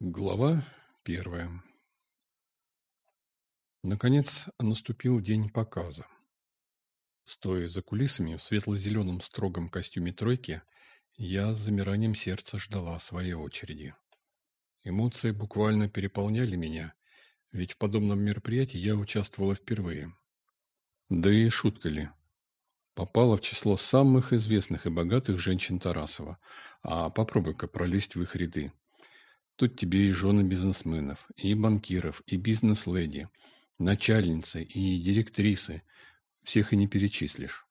Глава первая Наконец наступил день показа. Стоя за кулисами в светло-зеленом строгом костюме тройки, я с замиранием сердца ждала своей очереди. Эмоции буквально переполняли меня, ведь в подобном мероприятии я участвовала впервые. Да и шутка ли. Попала в число самых известных и богатых женщин Тарасова, а попробуй-ка пролезть в их ряды. Тут тебе и жены бизнесменов, и банкиров, и бизнес-леди, начальницы, и директрисы. Всех и не перечислишь.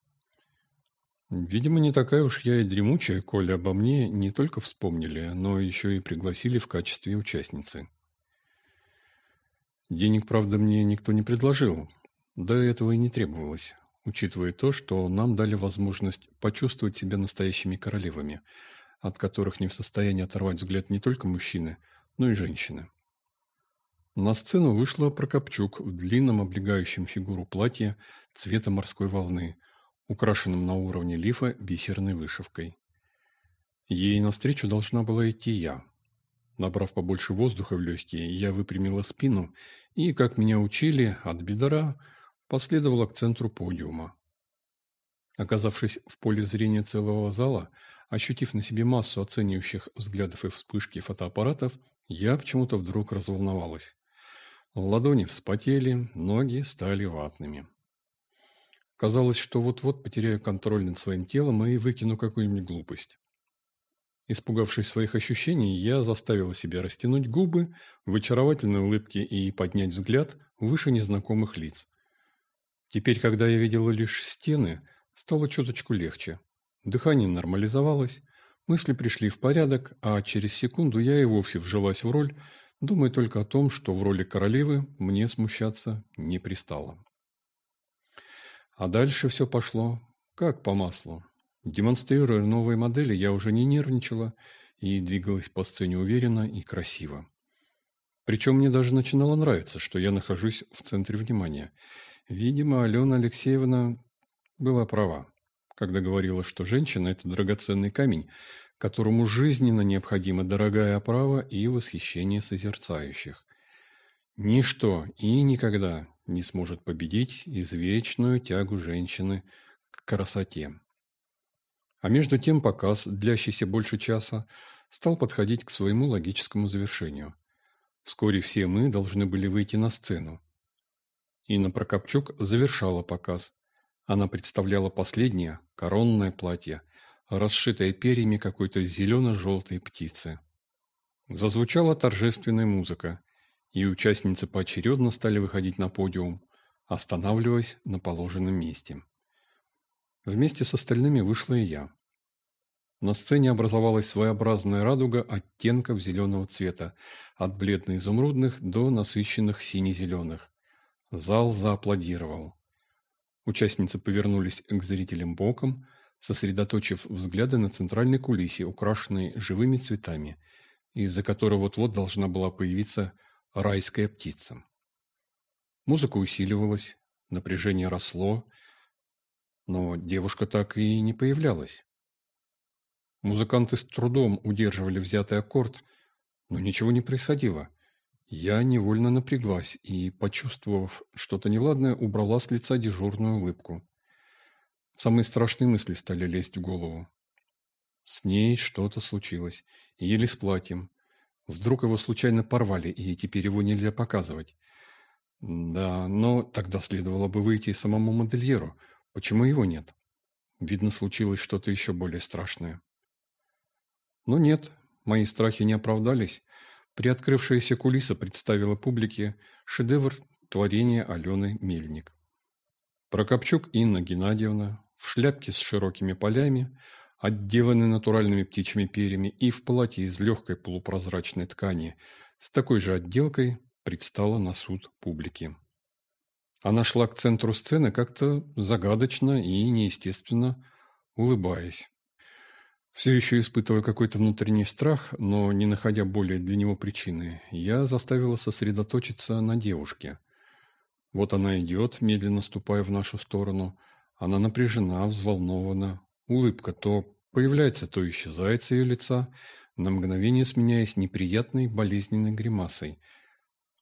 Видимо, не такая уж я и дремучая, коли обо мне не только вспомнили, но еще и пригласили в качестве участницы. Денег, правда, мне никто не предложил. Да этого и не требовалось, учитывая то, что нам дали возможность почувствовать себя настоящими королевами – от которых не в состоянии оторвать взгляд не только мужчины, но и женщины. На сцену вышла Прокопчук в длинном облегающем фигуру платье цвета морской волны, украшенном на уровне лифа бисерной вышивкой. Ей навстречу должна была идти я. Набрав побольше воздуха в легкие, я выпрямила спину и, как меня учили, от бедра последовала к центру подиума. Оказавшись в поле зрения целого зала, Ощутив на себе массу оценивающих взглядов и вспышки фотоаппаратов, я почему-то вдруг разволновалась. Ладони вспотели, ноги стали ватными. Казалось, что вот-вот потеряю контроль над своим телом и выкину какую-нибудь глупость. Испугавшись своих ощущений, я заставила себя растянуть губы в очаровательной улыбке и поднять взгляд выше незнакомых лиц. Теперь, когда я видела лишь стены, стало чуточку легче. Дыхание нормализовалось, мысли пришли в порядок, а через секунду я и вовсе вжилась в роль, думая только о том, что в роли королевы мне смущаться не пристало. А дальше все пошло как по маслу. Демонстрируя новые модели, я уже не нервничала и двигалась по сцене уверенно и красиво. Причем мне даже начинало нравиться, что я нахожусь в центре внимания. Видимо, Алена Алексеевна была права когда говорила, что женщина – это драгоценный камень, которому жизненно необходима дорогая оправа и восхищение созерцающих. Ничто и никогда не сможет победить извечную тягу женщины к красоте. А между тем показ, длящийся больше часа, стал подходить к своему логическому завершению. Вскоре все мы должны были выйти на сцену. Инна Прокопчук завершала показ, она представляла последнее, коронное платье, расшитое перьями какой-то зелено-желтой птицы. Зазвучала торжественная музыка, и участницы поочередно стали выходить на подиум, останавливаясь на положенном месте. Вместе с остальными вышла и я. На сцене образовалась своеобразная радуга оттенков зеленого цвета, от бледно-изумрудных до насыщенных сине-зеленых. Зал зааплодировал. Участницы повернулись к зрителям боком, сосредоточив взгляды на центральной кулисе, украшенной живыми цветами, из-за которой вот-вот должна была появиться райская птица. Музыка усиливалась, напряжение росло, но девушка так и не появлялась. Музыканты с трудом удерживали взятый аккорд, но ничего не происходило. Я невольно напряглась и, почувствовав что-то неладное, убрала с лица дежурную улыбку. Самые страшные мысли стали лезть в голову. С ней что-то случилось. Или с платьем. Вдруг его случайно порвали, и теперь его нельзя показывать. Да, но тогда следовало бы выйти самому модельеру. Почему его нет? Видно, случилось что-то еще более страшное. Но нет, мои страхи не оправдались. Приоткрывшаяся кулиса представила публике шедевр творения Алены Мельник. Прокопчук Инна Геннадьевна в шляпке с широкими полями, отделанной натуральными птичьими перьями и в платье из легкой полупрозрачной ткани с такой же отделкой предстала на суд публики. Она шла к центру сцены как-то загадочно и неестественно, улыбаясь. Все еще испытывая какой-то внутренний страх, но не находя более для него причины, я заставила сосредоточиться на девушке. Вот она идет, медленно ступая в нашу сторону. Она напряжена, взволнована. Улыбка то появляется, то исчезает с ее лица. на мгновение сменяясь неприятной болезненной гримасой.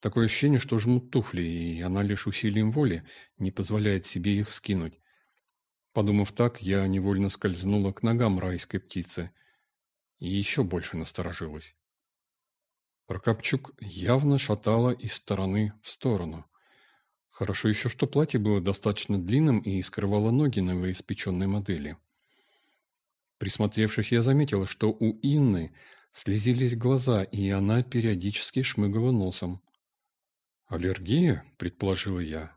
Такое ощущение, что жмут туфли, и она лишь усилием воли не позволяет себе их скинуть. Подумав так, я невольно скользнула к ногам райской птицы и еще больше насторожилась. Прокопчук явно шатала из стороны в сторону. Хорошо еще, что платье было достаточно длинным и скрывало ноги новоиспеченной модели. Присмотревшись, я заметила, что у Инны слезились глаза, и она периодически шмыгала носом. «Аллергия?» – предположила я.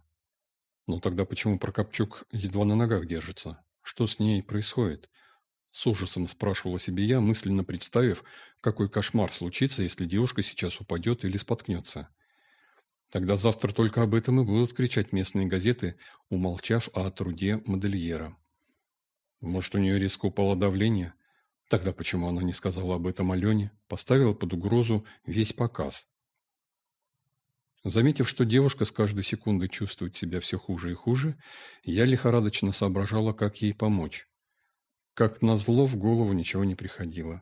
Но тогда почему Прокопчук едва на ногах держится? Что с ней происходит? С ужасом спрашивала себе я, мысленно представив, какой кошмар случится, если девушка сейчас упадет или споткнется. Тогда завтра только об этом и будут кричать местные газеты, умолчав о труде модельера. Может, у нее резко упало давление? Тогда почему она не сказала об этом Алене? Поставила под угрозу весь показ. Заметив, что девушка с каждой секундой чувствует себя все хуже и хуже, я лихорадочно соображала, как ей помочь. Как назло, в голову ничего не приходило.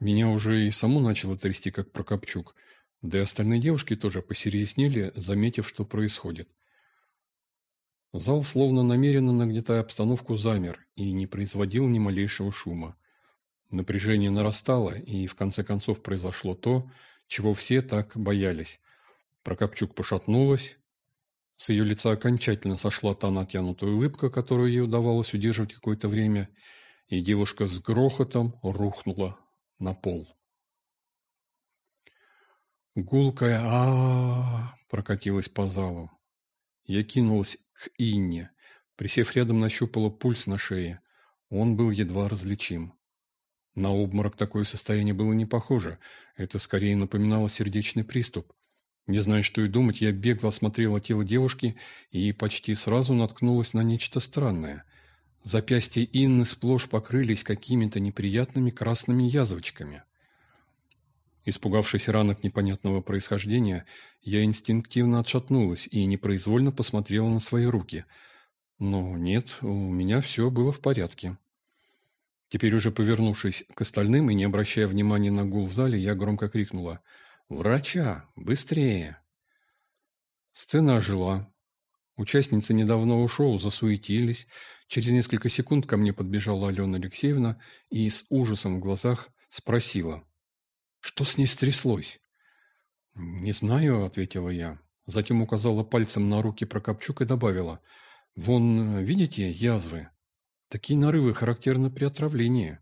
Меня уже и саму начало трясти, как Прокопчук, да и остальные девушки тоже посерьезнели, заметив, что происходит. Зал, словно намеренно нагнетая обстановку, замер и не производил ни малейшего шума. Напряжение нарастало, и в конце концов произошло то, чего все так боялись – Прокопчук пошатнулась. С ее лица окончательно сошла та натянутая улыбка, которую ей удавалось удерживать какое-то время, и девушка с грохотом рухнула на пол. Гулкая а, прокатилась по залу. Я кинулась к Инне. Присев рядом, нащупала пульс на шее. Он был едва различим. На обморок такое состояние было не похоже. Это скорее напоминало сердечный приступ. Не зная, что и думать, я бегло осмотрела тело девушки и почти сразу наткнулась на нечто странное. Запястья Инны сплошь покрылись какими-то неприятными красными язвочками. Испугавшись ранок непонятного происхождения, я инстинктивно отшатнулась и непроизвольно посмотрела на свои руки. Но нет, у меня все было в порядке. Теперь уже повернувшись к остальным и не обращая внимания на гул в зале, я громко крикнула – «Врача! Быстрее!» Сцена ожила. Участницы недавнего шоу засуетились. Через несколько секунд ко мне подбежала Алена Алексеевна и с ужасом в глазах спросила. «Что с ней стряслось?» «Не знаю», — ответила я. Затем указала пальцем на руки Прокопчук и добавила. «Вон, видите, язвы? Такие нарывы характерны при отравлении».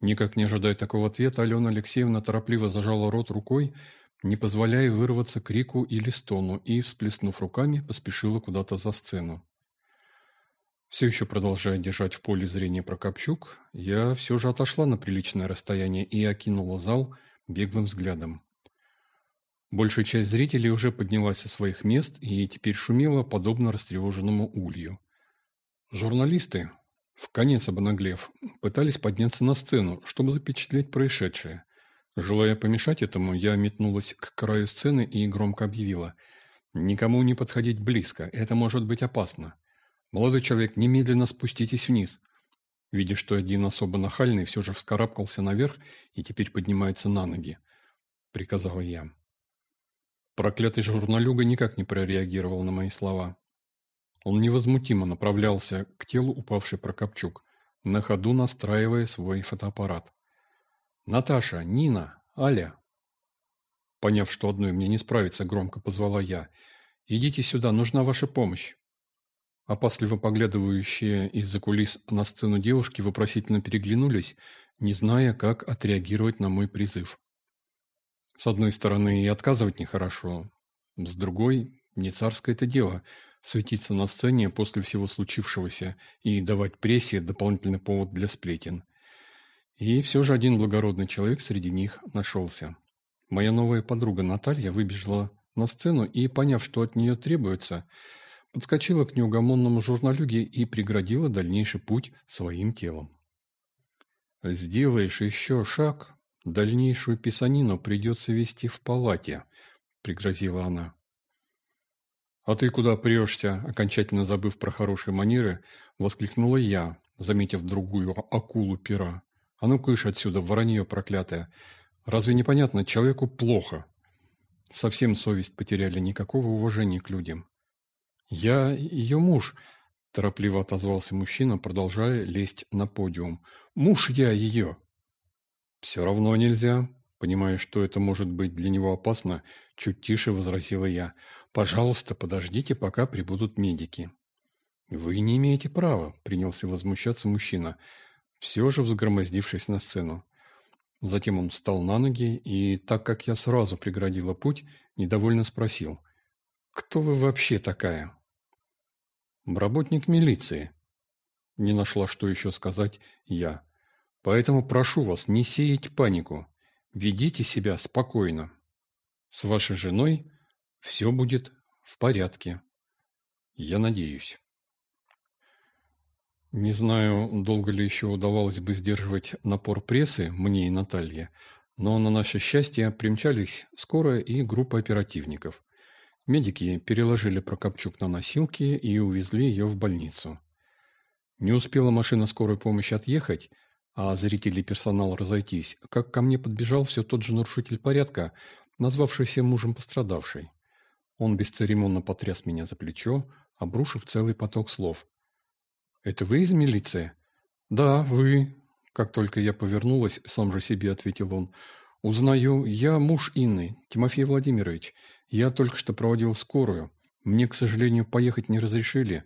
Никак не ожидая такого ответа, Алена Алексеевна торопливо зажала рот рукой, не позволяя вырваться крику или стону, и, всплеснув руками, поспешила куда-то за сцену. Все еще продолжая держать в поле зрения Прокопчук, я все же отошла на приличное расстояние и окинула зал беглым взглядом. Большая часть зрителей уже поднялась со своих мест и теперь шумела, подобно растревоженному улью. Журналисты, в конец обнаглев, пытались подняться на сцену, чтобы запечатлеть происшедшее. Желая помешать этому, я метнулась к краю сцены и громко объявила. «Никому не подходить близко, это может быть опасно. Молодой человек, немедленно спуститесь вниз». Видя, что один особо нахальный все же вскарабкался наверх и теперь поднимается на ноги, приказала я. Проклятый журналюга никак не прореагировал на мои слова. Он невозмутимо направлялся к телу упавшей Прокопчук, на ходу настраивая свой фотоаппарат. «Наташа! Нина! Аля!» Поняв, что одной мне не справиться, громко позвала я. «Идите сюда, нужна ваша помощь!» Опасливо поглядывающие из-за кулис на сцену девушки вопросительно переглянулись, не зная, как отреагировать на мой призыв. С одной стороны, и отказывать нехорошо, с другой, не царское это дело – светиться на сцене после всего случившегося и давать прессе дополнительный повод для сплетен. И все же один благородный человек среди них нашелся. Моя новая подруга Наталья выбежала на сцену и, поняв, что от нее требуется, подскочила к неугомонному журналюге и преградила дальнейший путь своим телом. «Сделаешь еще шаг, дальнейшую писанину придется вести в палате», — пригрозила она. «А ты куда прешься?» – окончательно забыв про хорошие манеры, воскликнула я, заметив другую акулу пера. А ну кыш отсюда, воронье проклятое. Разве непонятно, человеку плохо. Совсем совесть потеряли, никакого уважения к людям. Я ее муж, торопливо отозвался мужчина, продолжая лезть на подиум. Муж я ее. Все равно нельзя. Понимая, что это может быть для него опасно, чуть тише возразила я. Пожалуйста, подождите, пока прибудут медики. Вы не имеете права, принялся возмущаться мужчина все же взгромоздившись на сцену. Затем он встал на ноги и, так как я сразу преградила путь, недовольно спросил. «Кто вы вообще такая?» «Работник милиции». Не нашла, что еще сказать я. «Поэтому прошу вас не сеять панику. Ведите себя спокойно. С вашей женой все будет в порядке. Я надеюсь». Не знаю, долго ли еще удавалось бы сдерживать напор прессы мне и Наталье, но на наше счастье примчались скорая и группа оперативников. Медики переложили Прокопчук на носилки и увезли ее в больницу. Не успела машина скорой помощи отъехать, а зрители и персонал разойтись, как ко мне подбежал все тот же нарушитель порядка, назвавшийся мужем пострадавшей. Он бесцеремонно потряс меня за плечо, обрушив целый поток слов. «Это вы из милиции?» «Да, вы». Как только я повернулась, сам же себе ответил он. «Узнаю, я муж Инны, Тимофей Владимирович. Я только что проводил скорую. Мне, к сожалению, поехать не разрешили».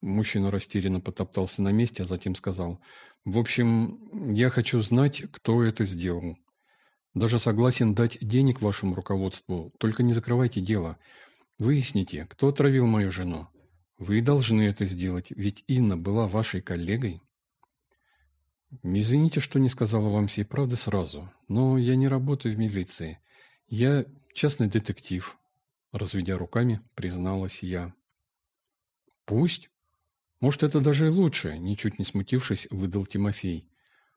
Мужчина растерянно потоптался на месте, а затем сказал. «В общем, я хочу знать, кто это сделал. Даже согласен дать денег вашему руководству, только не закрывайте дело. Выясните, кто отравил мою жену. Вы должны это сделать, ведь Инна была вашей коллегой. Извините, что не сказала вам всей правды сразу, но я не работаю в милиции. Я частный детектив, разведя руками, призналась я. Пусть. Может, это даже и лучше, ничуть не смутившись, выдал Тимофей.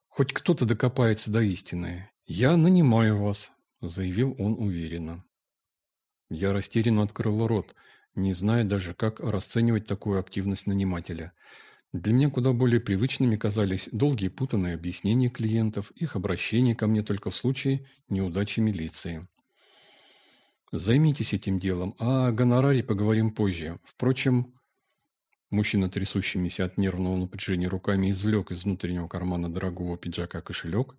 Хоть кто-то докопается до истины. Я нанимаю вас, заявил он уверенно. Я растерянно открыл рот – не зная даже, как расценивать такую активность нанимателя. Для меня куда более привычными казались долгие путанные объяснения клиентов, их обращение ко мне только в случае неудачи милиции. Займитесь этим делом, а о гонораре поговорим позже. Впрочем, мужчина, трясущимися от нервного напряжения руками, извлек из внутреннего кармана дорогого пиджака кошелек,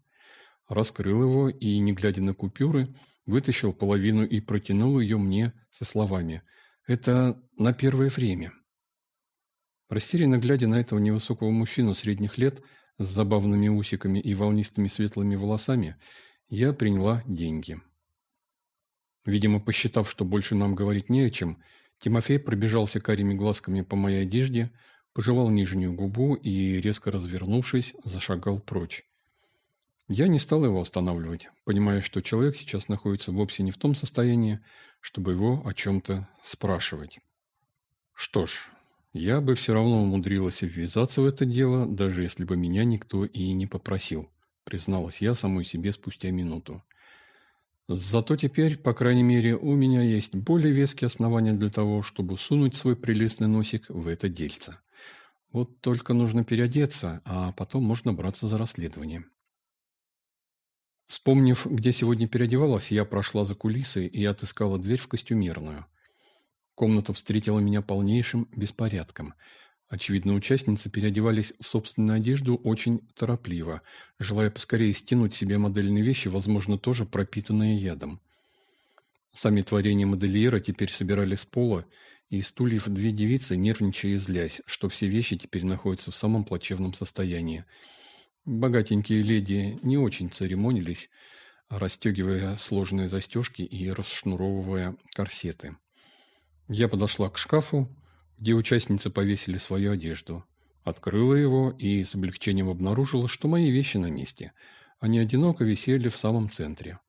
раскрыл его и, не глядя на купюры, вытащил половину и протянул ее мне со словами – это на первое время. Растерянно глядя на этого невысокого мужчину средних лет с забавными усиками и волнистыми светлыми волосами, я приняла деньги. Видимо, посчитав, что больше нам говорить не о чем, Тимофей пробежался карими глазками по моей одежде, пожевал нижнюю губу и, резко развернувшись, зашагал прочь. Я не стал его останавливать, понимая, что человек сейчас находится вовсе не в том состоянии, чтобы его о чем-то спрашивать. Что ж, я бы все равно умудрилась ввязаться в это дело, даже если бы меня никто и не попросил, призналась я самой себе спустя минуту. Зато теперь, по крайней мере, у меня есть более веские основания для того, чтобы сунуть свой прелестный носик в это дельце. Вот только нужно переодеться, а потом можно браться за расследование. Вспомнив, где сегодня переодевалась, я прошла за кулисы и отыскала дверь в костюмерную. Комната встретила меня полнейшим беспорядком. Очевидно, участницы переодевались в собственную одежду очень торопливо, желая поскорее стянуть себе модельные вещи, возможно, тоже пропитанные ядом. Сами творения модельера теперь собирали с пола, и стульев две девицы, нервничая и злясь, что все вещи теперь находятся в самом плачевном состоянии – Богатенькие леди не очень церемонились, расстегивая сложные застежки и расшнуровывая корсеты. Я подошла к шкафу, где участницы повесили свою одежду. Открыла его и с облегчением обнаружила, что мои вещи на месте. Они одиноко висели в самом центре.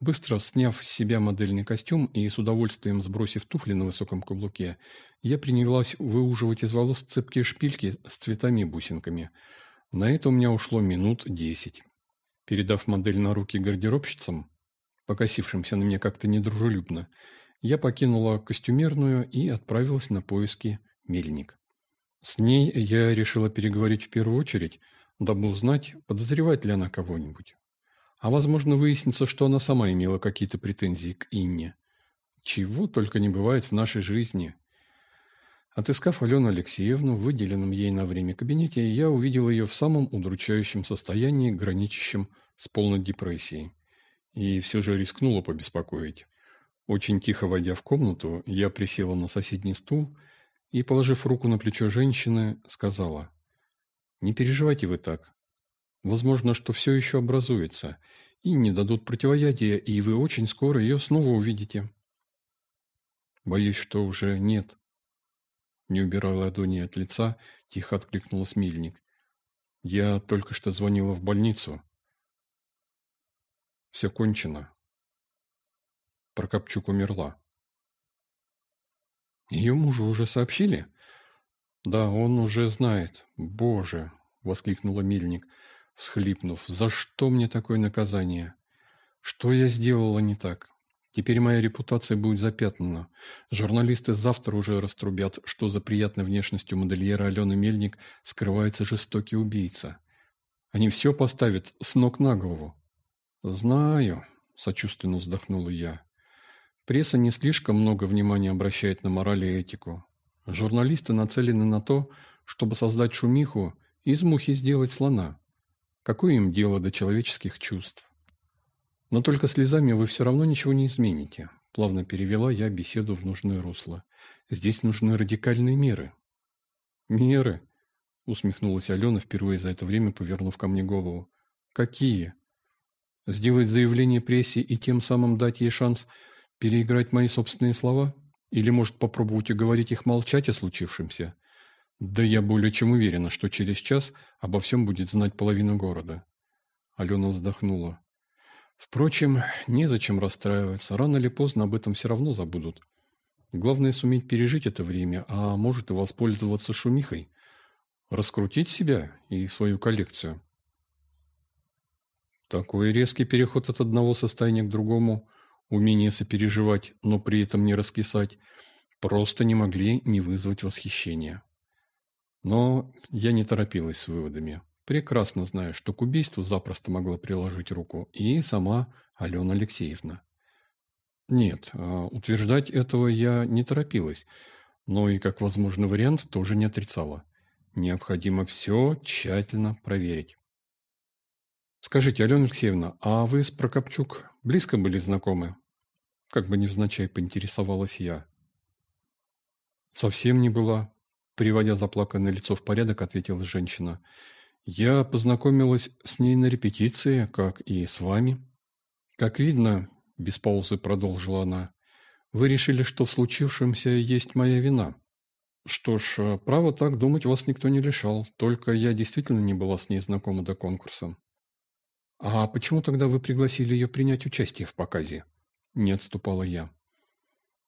Быстро сняв с себя модельный костюм и с удовольствием сбросив туфли на высоком каблуке, я принялась выуживать из волос цепкие шпильки с цветами и бусинками – на это у меня ушло минут десять. Передав модель на руки гардеробщицам, покосившимся на меня как-то недружелюбно, я покинула костюмерную и отправилась на поиски мельник. С ней я решила переговорить в первую очередь, дабы узнать, подозревает ли она кого-нибудь. А возможно выяснится, что она сама имела какие-то претензии к Инне. Чего только не бывает в нашей жизни. Отыскав Алену Алексеевну в выделенном ей на время кабинете, я увидел ее в самом удручающем состоянии, граничащем с полной депрессией. И все же рискнула побеспокоить. Очень тихо войдя в комнату, я присела на соседний стул и, положив руку на плечо женщины, сказала, «Не переживайте вы так. Возможно, что все еще образуется, и не дадут противоядия, и вы очень скоро ее снова увидите». «Боюсь, что уже нет». Не убирая ладони от лица, тихо откликнулась Мильник. «Я только что звонила в больницу. Все кончено. Прокопчук умерла. Ее мужу уже сообщили? Да, он уже знает. Боже, воскликнула Мельник, всхлипнув. За что мне такое наказание? Что я сделала не так? Теперь моя репутация будет запятнана. Журналисты завтра уже раструбят, что за приятной внешностью модельера Алены Мельник скрывается жестокий убийца. Они все поставят с ног на голову. «Знаю», – сочувственно вздохнула я. Пресса не слишком много внимания обращает на мораль и этику. Журналисты нацелены на то, чтобы создать шумиху и из мухи сделать слона. Какое им дело до человеческих чувств? Но только слезами вы все равно ничего не измените. Плавно перевела я беседу в нужное русло. Здесь нужны радикальные меры. Меры? Усмехнулась Алена, впервые за это время повернув ко мне голову. Какие? Сделать заявление прессе и тем самым дать ей шанс Переиграть мои собственные слова? Или, может, попробовать уговорить их молчать о случившемся? Да я более чем уверена, что через час обо всем будет знать половина города. Алена вздохнула. Впрочем, незачем расстраиваться. Рано или поздно об этом все равно забудут. Главное суметь пережить это время, а может и воспользоваться шумихой. Раскрутить себя и свою коллекцию. Такой резкий переход от одного состояния к другому умение сопереживать, но при этом не раскисать, просто не могли не вызвать восхищения. Но я не торопилась с выводами. Прекрасно знаю, что к убийству запросто могла приложить руку и сама Алена Алексеевна. Нет, а, утверждать этого я не торопилась, но и как возможный вариант тоже не отрицала. Необходимо все тщательно проверить. Скажите, Алена Алексеевна, а вы с Прокопчук близко были знакомы? Как бы невзначай поинтересовалась я. Совсем не была. Приводя заплаканное лицо в порядок, ответила женщина. Я познакомилась с ней на репетиции, как и с вами. Как видно, без паузы продолжила она, вы решили, что в случившемся есть моя вина. Что ж, право так думать вас никто не лишал, только я действительно не была с ней знакома до конкурса. «А почему тогда вы пригласили ее принять участие в показе?» Не отступала я.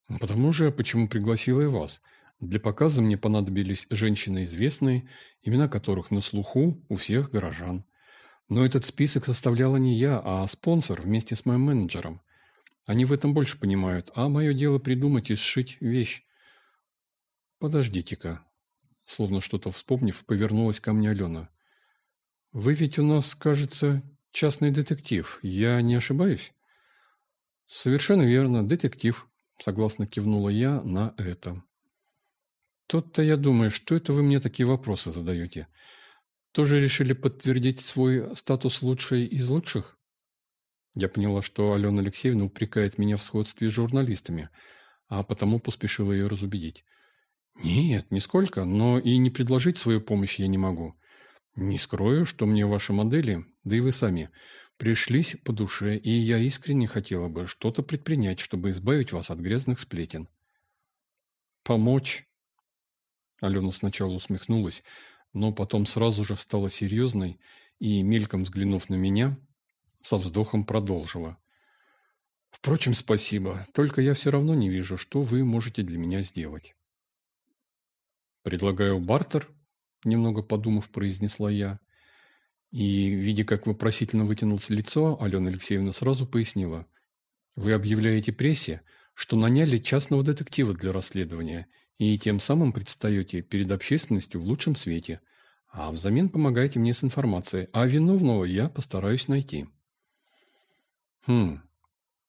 «Потому же, почему пригласила и вас. Для показа мне понадобились женщины известные, имена которых на слуху у всех горожан. Но этот список составляла не я, а спонсор вместе с моим менеджером. Они в этом больше понимают, а мое дело придумать и сшить вещь. Подождите-ка. Словно что-то вспомнив, повернулась ко мне Алена. Вы ведь у нас, кажется, Частный детектив, я не ошибаюсь? Совершенно верно, детектив, согласно кивнула я на это. Тут-то я думаю, что это вы мне такие вопросы задаете. Тоже решили подтвердить свой статус лучшей из лучших? Я поняла, что Алена Алексеевна упрекает меня в сходстве с журналистами, а потому поспешила ее разубедить. Нет, нисколько, но и не предложить свою помощь я не могу. Не скрою, что мне ваши модели, да и вы сами, пришлись по душе, и я искренне хотела бы что-то предпринять, чтобы избавить вас от грязных сплетен. Помочь? Алена сначала усмехнулась, но потом сразу же стала серьезной и, мельком взглянув на меня, со вздохом продолжила. Впрочем, спасибо, только я все равно не вижу, что вы можете для меня сделать. Предлагаю бартер немного подумав, произнесла я. И, видя, как вопросительно вытянулось лицо, Алена Алексеевна сразу пояснила. Вы объявляете прессе, что наняли частного детектива для расследования, и тем самым предстаете перед общественностью в лучшем свете. а взамен помогаете мне с информацией, а виновного я постараюсь найти. Хм,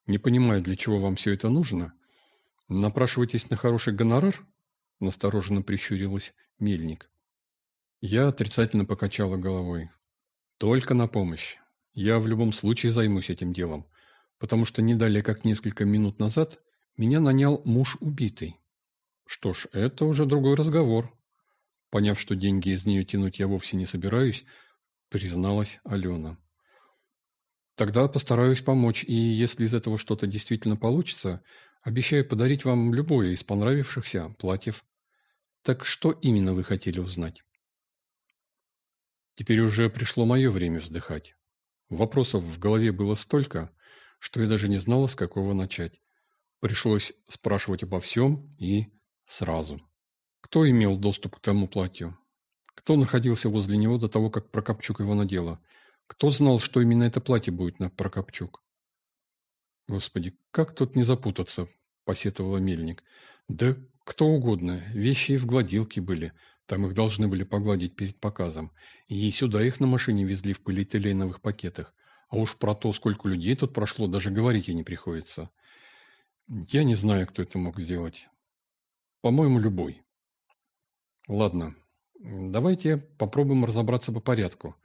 не понимаю, для чего вам все это нужно. Напрашиваетесь на хороший гонорар? Настороженно прищурилась Мельник. Я отрицательно покачала головой. Только на помощь. Я в любом случае займусь этим делом, потому что не далее, как несколько минут назад, меня нанял муж убитый. Что ж, это уже другой разговор. Поняв, что деньги из нее тянуть я вовсе не собираюсь, призналась Алена. Тогда постараюсь помочь, и если из этого что-то действительно получится, обещаю подарить вам любое из понравившихся платьев. Так что именно вы хотели узнать? Теперь уже пришло мое время вздыхать. Вопросов в голове было столько, что я даже не знала, с какого начать. Пришлось спрашивать обо всем и сразу. Кто имел доступ к тому платью? Кто находился возле него до того, как Прокопчук его надела? Кто знал, что именно это платье будет на Прокопчук? Господи, как тут не запутаться, посетовала Мельник. Да кто угодно, вещи и в гладилке были, там их должны были погладить перед показом. И сюда их на машине везли в полиэтиленовых пакетах. А уж про то, сколько людей тут прошло, даже говорить и не приходится. Я не знаю, кто это мог сделать. По-моему, любой. Ладно, давайте попробуем разобраться по порядку.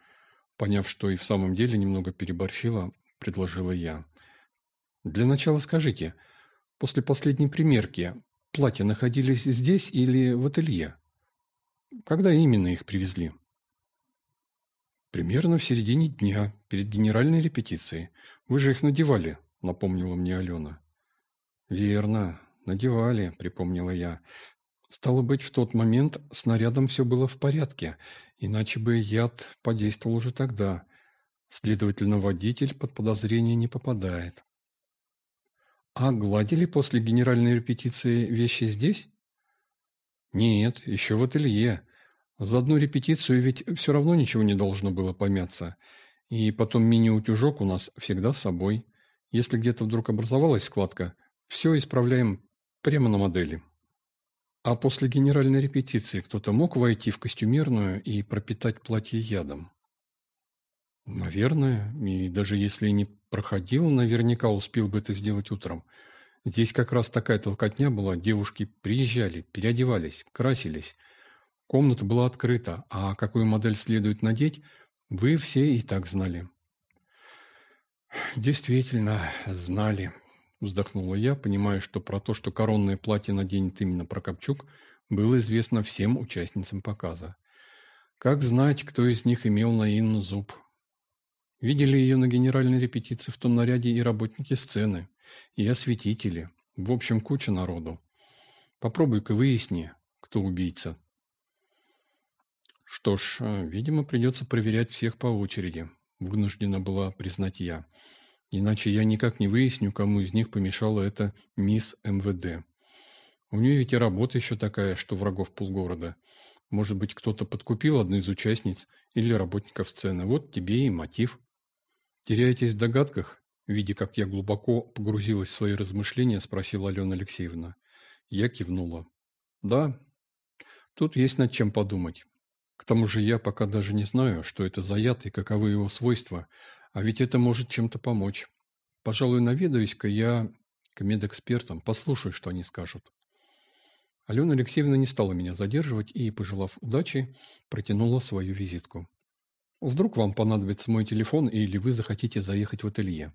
Поняв, что и в самом деле немного переборщила, предложила я. Для начала скажите, после последней примерки платья находились здесь или в ателье? Когда именно их привезли? Примерно в середине дня, перед генеральной репетицией. Вы же их надевали, напомнила мне Алена. Верно, надевали, припомнила я. Стало быть, в тот момент снарядом все было в порядке, иначе бы яд подействовал уже тогда. Следовательно, водитель под подозрение не попадает. А гладили после генеральной репетиции вещи здесь? Нет, еще в ателье. За одну репетицию ведь все равно ничего не должно было помяться. И потом мини-утюжок у нас всегда с собой. Если где-то вдруг образовалась складка, все исправляем прямо на модели. А после генеральной репетиции кто-то мог войти в костюмерную и пропитать платье ядом? Наверное, и даже если не проходил, наверняка успел бы это сделать утром. Здесь как раз такая толкотня была, девушки приезжали, переодевались, красились. Комната была открыта, а какую модель следует надеть, вы все и так знали. Действительно, знали, вздохнула я, понимая, что про то, что коронное платье наденет именно Прокопчук, было известно всем участницам показа. Как знать, кто из них имел на Инну зуб? Видели ее на генеральной репетиции в том наряде и работники сцены и осветители. В общем, куча народу. Попробуй-ка выясни, кто убийца. Что ж, э, видимо, придется проверять всех по очереди, вынуждена была признать я. Иначе я никак не выясню, кому из них помешала эта мисс МВД. У нее ведь и работа еще такая, что врагов полгорода. Может быть, кто-то подкупил одну из участниц или работников сцены. Вот тебе и мотив. Теряетесь в догадках? Видя, как я глубоко погрузилась в свои размышления, спросила Алена Алексеевна. Я кивнула. Да, тут есть над чем подумать. К тому же я пока даже не знаю, что это за яд и каковы его свойства, а ведь это может чем-то помочь. Пожалуй, наведаюсь-ка я к медэкспертам, послушаю, что они скажут. Алена Алексеевна не стала меня задерживать и, пожелав удачи, протянула свою визитку. Вдруг вам понадобится мой телефон или вы захотите заехать в ателье.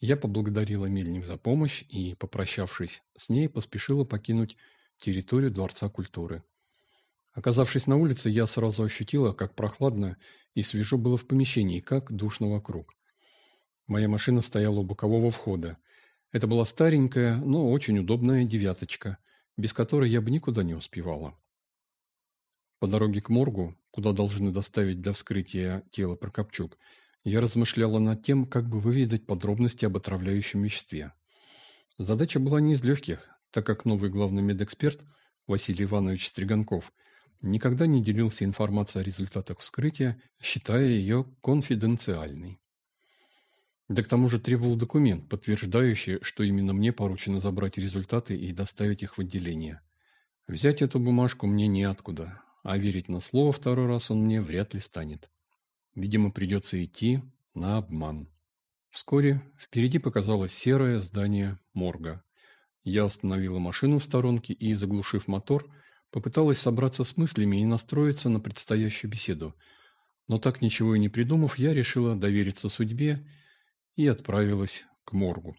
Я поблагодарила Мельник за помощь и, попрощавшись с ней, поспешила покинуть территорию Дворца культуры. Оказавшись на улице, я сразу ощутила, как прохладно и свежо было в помещении, как душно вокруг. Моя машина стояла у бокового входа. Это была старенькая, но очень удобная девяточка, без которой я бы никуда не успевала. По дороге к моргу, куда должны доставить для вскрытия тело Прокопчук, я размышляла над тем, как бы выведать подробности об отравляющем веществе. Задача была не из легких, так как новый главный медэксперт Василий Иванович Стриганков никогда не делился информацией о результатах вскрытия, считая ее конфиденциальной. Да к тому же требовал документ, подтверждающий, что именно мне поручено забрать результаты и доставить их в отделение. Взять эту бумажку мне неоткуда. а верить на слово второй раз он мне вряд ли станет. Видимо, придется идти на обман. Вскоре впереди показалось серое здание морга. Я остановила машину в сторонке и, заглушив мотор, попыталась собраться с мыслями и настроиться на предстоящую беседу. Но так ничего и не придумав, я решила довериться судьбе и отправилась к моргу.